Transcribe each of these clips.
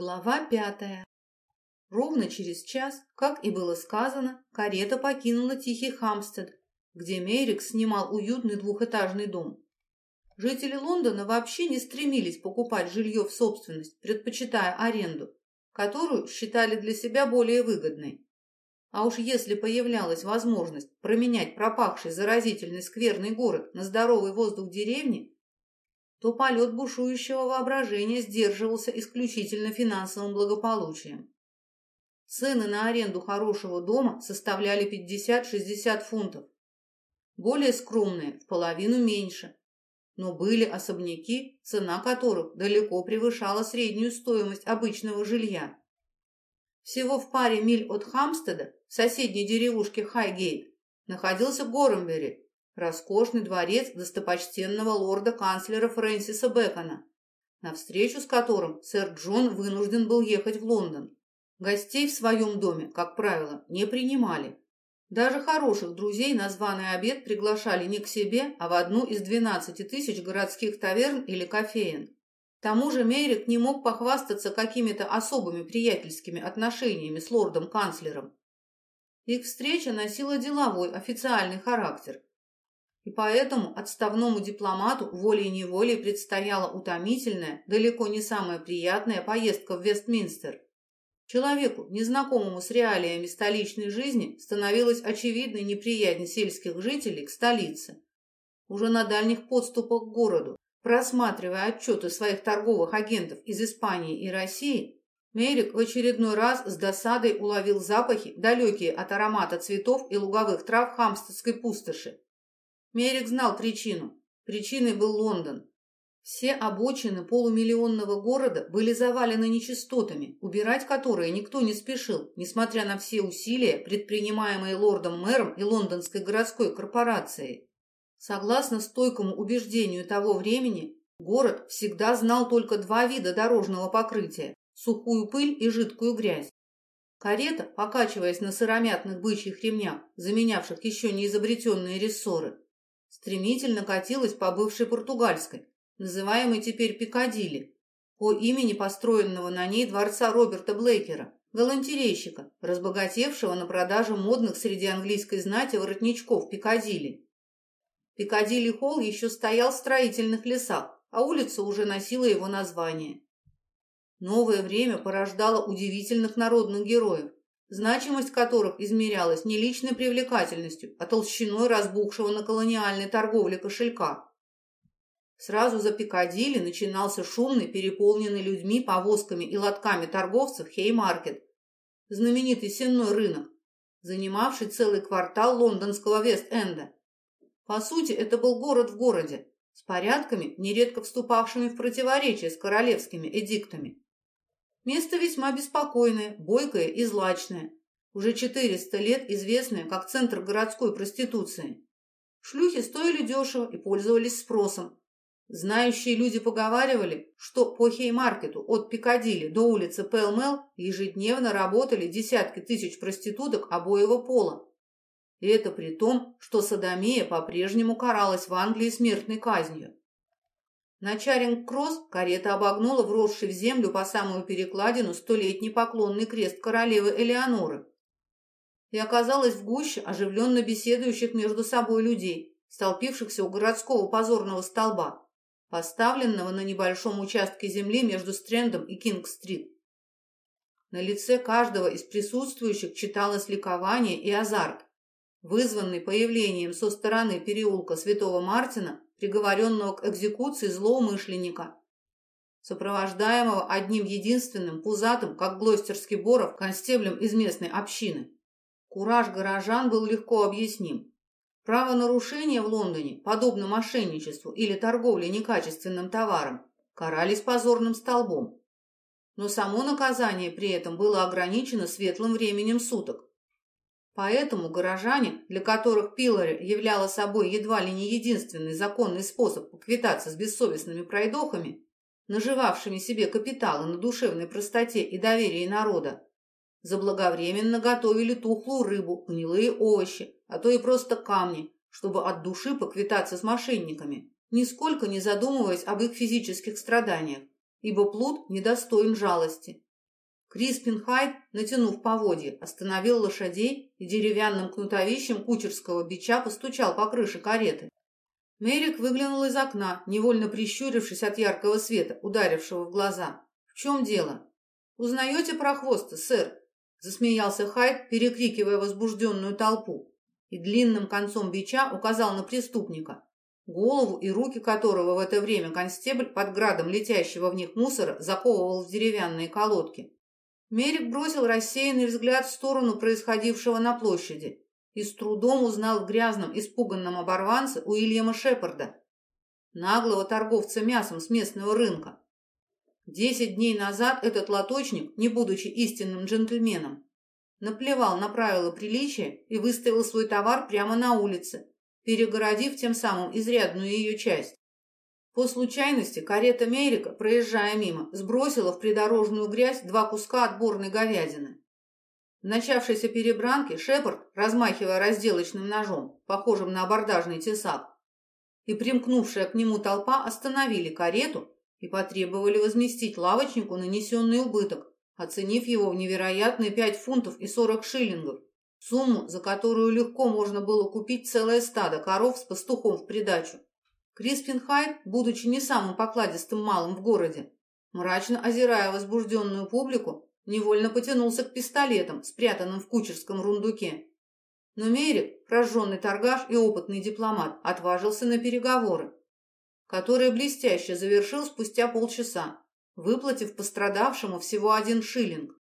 Глава пятая. Ровно через час, как и было сказано, карета покинула тихий Хамстед, где Мейрик снимал уютный двухэтажный дом. Жители Лондона вообще не стремились покупать жилье в собственность, предпочитая аренду, которую считали для себя более выгодной. А уж если появлялась возможность променять пропахший заразительный скверный город на здоровый воздух деревни, то полет бушующего воображения сдерживался исключительно финансовым благополучием. Цены на аренду хорошего дома составляли 50-60 фунтов. Более скромные – в половину меньше. Но были особняки, цена которых далеко превышала среднюю стоимость обычного жилья. Всего в паре миль от Хамстеда, в соседней деревушке Хайгейт, находился Горембери, роскошный дворец достопочтенного лорда-канцлера Фрэнсиса Бэкона, на встречу с которым сэр Джон вынужден был ехать в Лондон. Гостей в своем доме, как правило, не принимали. Даже хороших друзей на званый обед приглашали не к себе, а в одну из двенадцати тысяч городских таверн или кофеен. К тому же Мейрик не мог похвастаться какими-то особыми приятельскими отношениями с лордом-канцлером. Их встреча носила деловой, официальный характер – и поэтому отставному дипломату волей-неволей предстояла утомительная, далеко не самая приятная поездка в Вестминстер. Человеку, незнакомому с реалиями столичной жизни, становилась очевидной неприязнь сельских жителей к столице. Уже на дальних подступах к городу, просматривая отчеты своих торговых агентов из Испании и России, Мерик в очередной раз с досадой уловил запахи, далекие от аромата цветов и луговых трав хамстедской пустоши. Мерик знал причину. Причиной был Лондон. Все обочины полумиллионного города были завалены нечистотами, убирать которые никто не спешил, несмотря на все усилия, предпринимаемые лордом-мэром и лондонской городской корпорацией. Согласно стойкому убеждению того времени, город всегда знал только два вида дорожного покрытия – сухую пыль и жидкую грязь. Карета, покачиваясь на сыромятных бычьих ремнях, заменявших еще не изобретенные рессоры, стремительно катилась по бывшей португальской, называемой теперь Пикадилли, по имени построенного на ней дворца Роберта Блейкера, галантерейщика, разбогатевшего на продаже модных среди английской знати воротничков Пикадилли. Пикадилли-холл еще стоял в строительных лесах, а улица уже носила его название. Новое время порождало удивительных народных героев, значимость которых измерялась не личной привлекательностью, а толщиной разбухшего на колониальной торговле кошелька. Сразу за Пикадилли начинался шумный, переполненный людьми, повозками и лотками торговцев Хеймаркет, знаменитый сенной рынок, занимавший целый квартал лондонского Вест-Энда. По сути, это был город в городе, с порядками, нередко вступавшими в противоречие с королевскими эдиктами. Место весьма беспокойное, бойкое и злачное. Уже 400 лет известное как центр городской проституции. Шлюхи стоили дешево и пользовались спросом. Знающие люди поговаривали, что по Хеймаркету от Пикадилли до улицы Пэлмел ежедневно работали десятки тысяч проституток обоего пола. И это при том, что садомия по-прежнему каралась в Англии смертной казнью. На Чаринг-Кросс карета обогнула вросший в землю по самую перекладину столетний поклонный крест королевы Элеоноры и оказалась в гуще оживленно беседующих между собой людей, столпившихся у городского позорного столба, поставленного на небольшом участке земли между Стрендом и Кинг-стрит. На лице каждого из присутствующих читалось ликование и азарт, вызванный появлением со стороны переулка Святого Мартина приговоренного к экзекуции злоумышленника, сопровождаемого одним единственным пузатым, как глостерский боров, констеблем из местной общины. Кураж горожан был легко объясним. Правонарушения в Лондоне, подобно мошенничеству или торговле некачественным товаром, карались позорным столбом. Но само наказание при этом было ограничено светлым временем суток. Поэтому горожане, для которых пилори являла собой едва ли не единственный законный способ поквитаться с бессовестными пройдохами, наживавшими себе капиталы на душевной простоте и доверии народа, заблаговременно готовили тухлую рыбу, гнилые овощи, а то и просто камни, чтобы от души поквитаться с мошенниками, нисколько не задумываясь об их физических страданиях, ибо плут недостоин жалости, Криспин Хайд, натянув поводья, остановил лошадей и деревянным кнутовищем кучерского бича постучал по крыше кареты. Мерик выглянул из окна, невольно прищурившись от яркого света, ударившего в глаза. «В чем дело?» «Узнаете про хвоста, сэр?» Засмеялся Хайд, перекрикивая возбужденную толпу, и длинным концом бича указал на преступника, голову и руки которого в это время констебль под градом летящего в них мусора заковывал в деревянные колодки. Мерик бросил рассеянный взгляд в сторону происходившего на площади и с трудом узнал в грязном, испуганном оборванце Уильяма Шепарда, наглого торговца мясом с местного рынка. Десять дней назад этот лоточник, не будучи истинным джентльменом, наплевал на правила приличия и выставил свой товар прямо на улице, перегородив тем самым изрядную ее часть. По случайности карета Мерика, проезжая мимо, сбросила в придорожную грязь два куска отборной говядины. В начавшейся перебранке Шепард, размахивая разделочным ножом, похожим на абордажный тесак, и примкнувшая к нему толпа остановили карету и потребовали возместить лавочнику нанесенный убыток, оценив его в невероятные пять фунтов и сорок шиллингов, сумму, за которую легко можно было купить целое стадо коров с пастухом в придачу. Криспин Хайд, будучи не самым покладистым малым в городе, мрачно озирая возбужденную публику, невольно потянулся к пистолетам, спрятанным в кучерском рундуке. Но Мерик, прожженный торгаш и опытный дипломат, отважился на переговоры, которые блестяще завершил спустя полчаса, выплатив пострадавшему всего один шиллинг.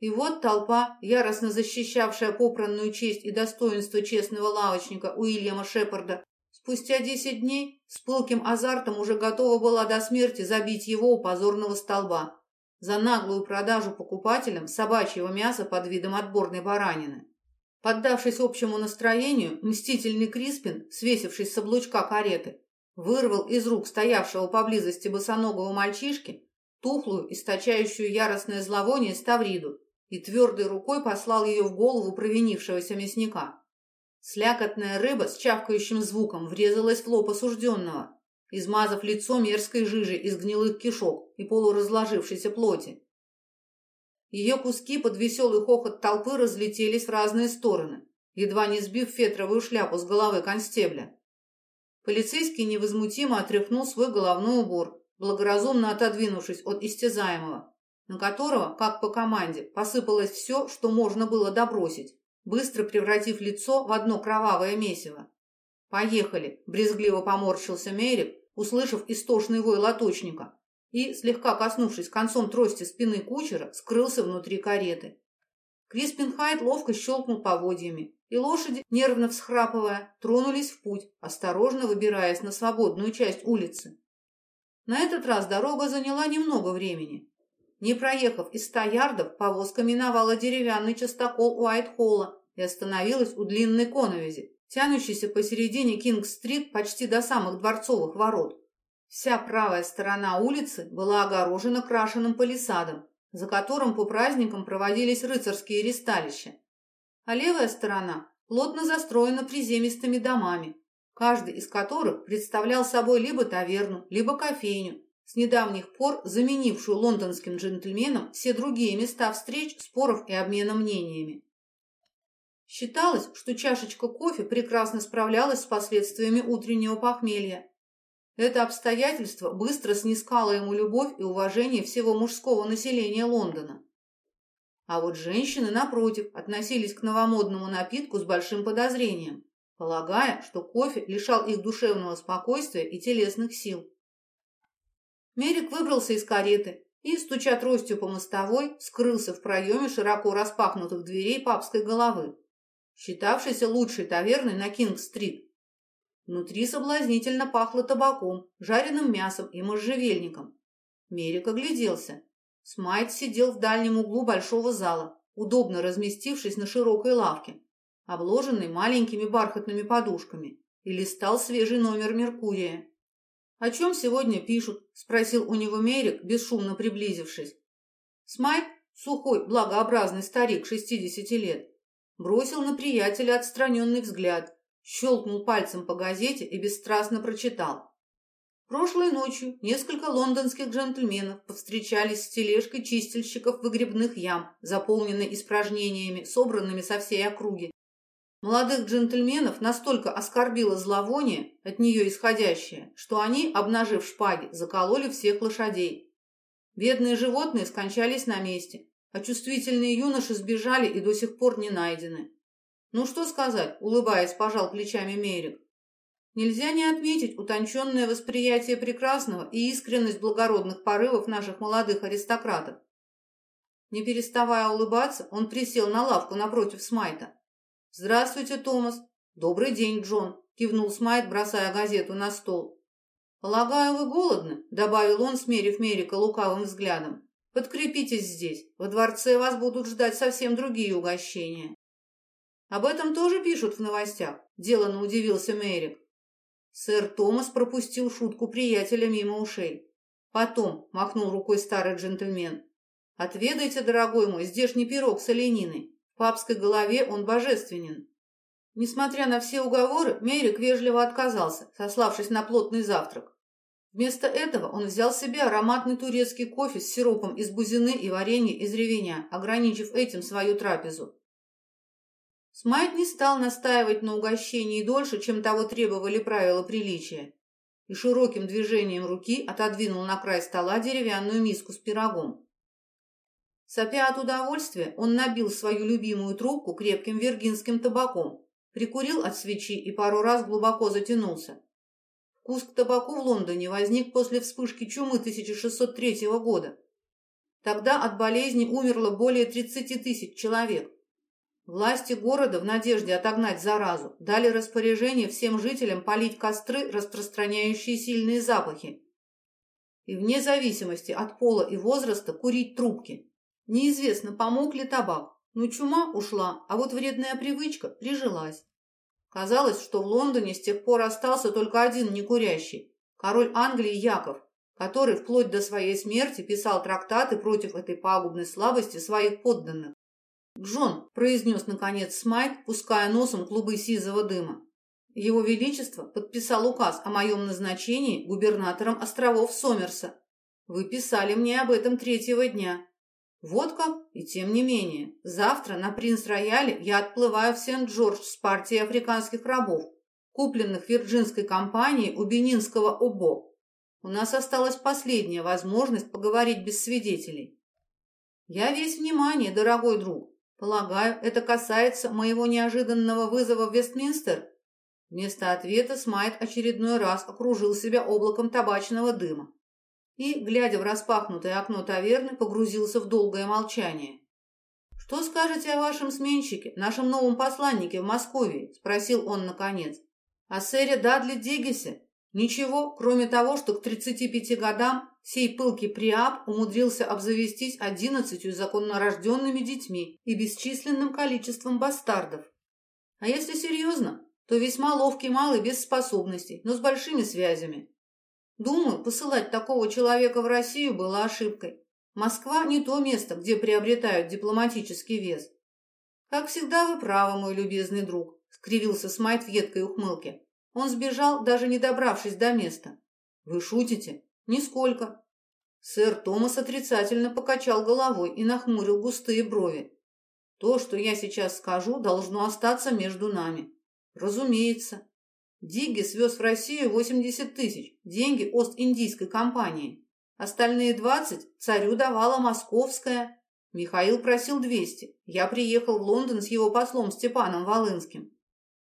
И вот толпа, яростно защищавшая попранную честь и достоинство честного лавочника Уильяма Шепарда, спустя десять дней с пылким азартом уже готова была до смерти забить его у позорного столба за наглую продажу покупателям собачьего мяса под видом отборной баранины. Поддавшись общему настроению, мстительный Криспин, свесившись с облучка кареты, вырвал из рук стоявшего поблизости босоногого мальчишки тухлую, источающую яростное зловоние ставриду и твердой рукой послал ее в голову провинившегося мясника. Слякотная рыба с чавкающим звуком врезалась в лоб осужденного, измазав лицо мерзкой жижей из гнилых кишок и полуразложившейся плоти. Ее куски под веселый хохот толпы разлетелись в разные стороны, едва не сбив фетровую шляпу с головы констебля. Полицейский невозмутимо отряхнул свой головной убор, благоразумно отодвинувшись от истязаемого, на которого, как по команде, посыпалось все, что можно было добросить, быстро превратив лицо в одно кровавое месиво. «Поехали!» – брезгливо поморщился Мерик, услышав истошный вой лоточника, и, слегка коснувшись концом трости спины кучера, скрылся внутри кареты. Криспин Хайт ловко щелкнул поводьями, и лошади, нервно всхрапывая, тронулись в путь, осторожно выбираясь на свободную часть улицы. На этот раз дорога заняла немного времени, не проехав и ста ярдов, повозка миновала деревянный частокол Уайт-Холла и остановилась у длинной коновизи, тянущейся посередине Кинг-стрит почти до самых дворцовых ворот. Вся правая сторона улицы была огорожена крашеным палисадом, за которым по праздникам проводились рыцарские ресталища, а левая сторона плотно застроена приземистыми домами, каждый из которых представлял собой либо таверну, либо кофейню, с недавних пор заменившую лондонским джентльменам все другие места встреч, споров и обмена мнениями. Считалось, что чашечка кофе прекрасно справлялась с последствиями утреннего похмелья. Это обстоятельство быстро снискало ему любовь и уважение всего мужского населения Лондона. А вот женщины, напротив, относились к новомодному напитку с большим подозрением, полагая, что кофе лишал их душевного спокойствия и телесных сил. Мерик выбрался из кареты и, стуча тростью по мостовой, скрылся в проеме широко распахнутых дверей папской головы, считавшейся лучшей таверной на Кинг-стрит. Внутри соблазнительно пахло табаком, жареным мясом и можжевельником. Мерик огляделся. Смайт сидел в дальнем углу большого зала, удобно разместившись на широкой лавке, обложенной маленькими бархатными подушками, и листал свежий номер «Меркурия». «О чем сегодня пишут?» – спросил у него Мерик, бесшумно приблизившись. Смайк, сухой, благообразный старик шестидесяти лет, бросил на приятеля отстраненный взгляд, щелкнул пальцем по газете и бесстрастно прочитал. Прошлой ночью несколько лондонских джентльменов повстречались с тележкой чистильщиков выгребных ям, заполненной испражнениями, собранными со всей округи. Молодых джентльменов настолько оскорбило зловоние, от нее исходящее, что они, обнажив шпаги, закололи всех лошадей. Бедные животные скончались на месте, а чувствительные юноши сбежали и до сих пор не найдены. Ну что сказать, улыбаясь, пожал плечами Мерик. Нельзя не отметить утонченное восприятие прекрасного и искренность благородных порывов наших молодых аристократов. Не переставая улыбаться, он присел на лавку напротив Смайта. «Здравствуйте, Томас!» «Добрый день, Джон!» — кивнул Смайт, бросая газету на стол. «Полагаю, вы голодны?» — добавил он, смерив Мерика лукавым взглядом. «Подкрепитесь здесь. Во дворце вас будут ждать совсем другие угощения». «Об этом тоже пишут в новостях», — деланно удивился Мерик. Сэр Томас пропустил шутку приятеля мимо ушей. Потом махнул рукой старый джентльмен. «Отведайте, дорогой мой, здешний пирог с олениной. В папской голове он божественен». Несмотря на все уговоры, Мерик вежливо отказался, сославшись на плотный завтрак. Вместо этого он взял себе ароматный турецкий кофе с сиропом из бузины и варенье из ревеня, ограничив этим свою трапезу. Смайт не стал настаивать на угощении дольше, чем того требовали правила приличия, и широким движением руки отодвинул на край стола деревянную миску с пирогом. Сопя от удовольствия, он набил свою любимую трубку крепким виргинским табаком, прикурил от свечи и пару раз глубоко затянулся. Вкус к табаку в Лондоне возник после вспышки чумы 1603 года. Тогда от болезни умерло более 30 тысяч человек. Власти города в надежде отогнать заразу дали распоряжение всем жителям полить костры, распространяющие сильные запахи. И вне зависимости от пола и возраста курить трубки. Неизвестно, помог ли табак, но чума ушла, а вот вредная привычка прижилась. Казалось, что в Лондоне с тех пор остался только один некурящий – король Англии Яков, который вплоть до своей смерти писал трактаты против этой пагубной слабости своих подданных. «Джон», — произнес наконец Смайт, пуская носом клубы сизого дыма. «Его Величество подписал указ о моем назначении губернатором островов Сомерса. Вы писали мне об этом третьего дня. Вот как, и тем не менее, завтра на Принц-Рояле я отплываю в Сент-Джордж с партией африканских рабов, купленных Вирджинской компанией у Бенинского ОБО. У нас осталась последняя возможность поговорить без свидетелей. Я весь внимание, дорогой друг. Полагаю, это касается моего неожиданного вызова в Вестминстер? Вместо ответа Смайт очередной раз окружил себя облаком табачного дыма и, глядя в распахнутое окно таверны, погрузился в долгое молчание. «Что скажете о вашем сменщике, нашем новом посланнике в Москве?» – спросил он наконец. «О сэре Дадли Диггисе? Ничего, кроме того, что к 35 годам Сей пылкий приап умудрился обзавестись одиннадцатью законнорожденными детьми и бесчисленным количеством бастардов. А если серьезно, то весьма ловкий малый без способностей, но с большими связями. Думаю, посылать такого человека в Россию было ошибкой. Москва не то место, где приобретают дипломатический вес. Как всегда вы правы, мой любезный друг, скривился Смайт в едкой ухмылке. Он сбежал, даже не добравшись до места. Вы шутите? «Нисколько». Сэр Томас отрицательно покачал головой и нахмурил густые брови. «То, что я сейчас скажу, должно остаться между нами». «Разумеется». Дигги свез в Россию 80 тысяч, деньги Ост-Индийской компании. Остальные 20 царю давала Московская. Михаил просил 200. Я приехал в Лондон с его послом Степаном Волынским.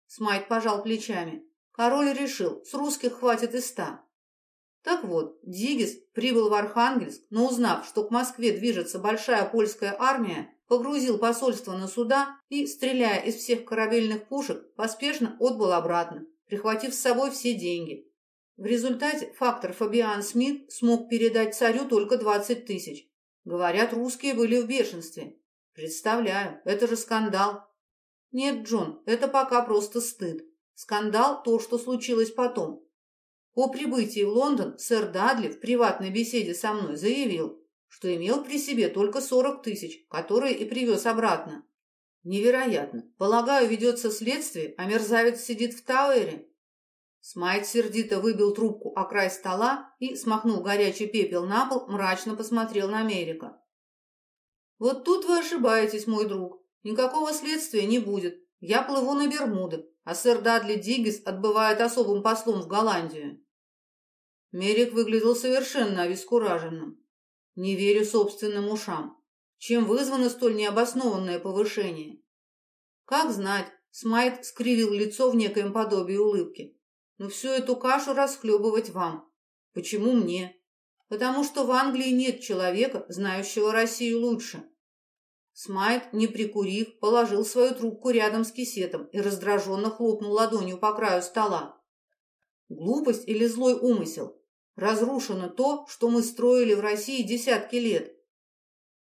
Смайт пожал плечами. Король решил, с русских хватит и ста. Так вот, Дигис прибыл в Архангельск, но узнав, что к Москве движется большая польская армия, погрузил посольство на суда и, стреляя из всех корабельных пушек, поспешно отбыл обратно, прихватив с собой все деньги. В результате фактор Фабиан Смит смог передать царю только 20 тысяч. Говорят, русские были в бешенстве. Представляю, это же скандал. Нет, Джон, это пока просто стыд. Скандал – то, что случилось потом. По прибытии в Лондон сэр Дадли в приватной беседе со мной заявил, что имел при себе только сорок тысяч, которые и привез обратно. Невероятно. Полагаю, ведется следствие, а мерзавец сидит в Тауэре. Смайт сердито выбил трубку о край стола и, смахнул горячий пепел на пол, мрачно посмотрел на Мерика. «Вот тут вы ошибаетесь, мой друг. Никакого следствия не будет. Я плыву на Бермуды, а сэр Дадли Диггис отбывает особым послом в Голландию». Мерик выглядел совершенно обескураженным. «Не верю собственным ушам. Чем вызвано столь необоснованное повышение?» «Как знать?» — Смайт скривил лицо в некоем подобии улыбки. Но всю эту кашу расхлебывать вам. Почему мне? Потому что в Англии нет человека, знающего Россию лучше. Смайт, не прикурив, положил свою трубку рядом с кисетом и раздраженно хлопнул ладонью по краю стола. Глупость или злой умысел? Разрушено то, что мы строили в России десятки лет.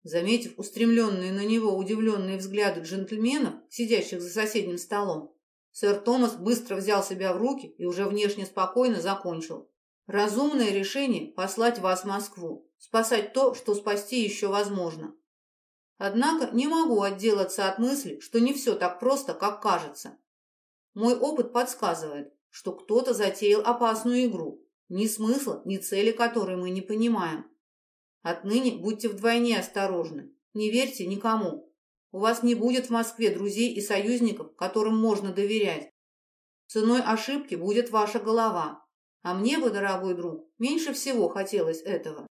Заметив устремленные на него удивленные взгляды джентльменов, сидящих за соседним столом, Сэр Томас быстро взял себя в руки и уже внешне спокойно закончил. Разумное решение – послать вас в Москву, спасать то, что спасти еще возможно. Однако не могу отделаться от мысли, что не все так просто, как кажется. Мой опыт подсказывает, что кто-то затеял опасную игру, ни смысла, ни цели которой мы не понимаем. Отныне будьте вдвойне осторожны, не верьте никому, у вас не будет в Москве друзей и союзников, которым можно доверять. Ценой ошибки будет ваша голова. А мне бы, дорогой друг, меньше всего хотелось этого.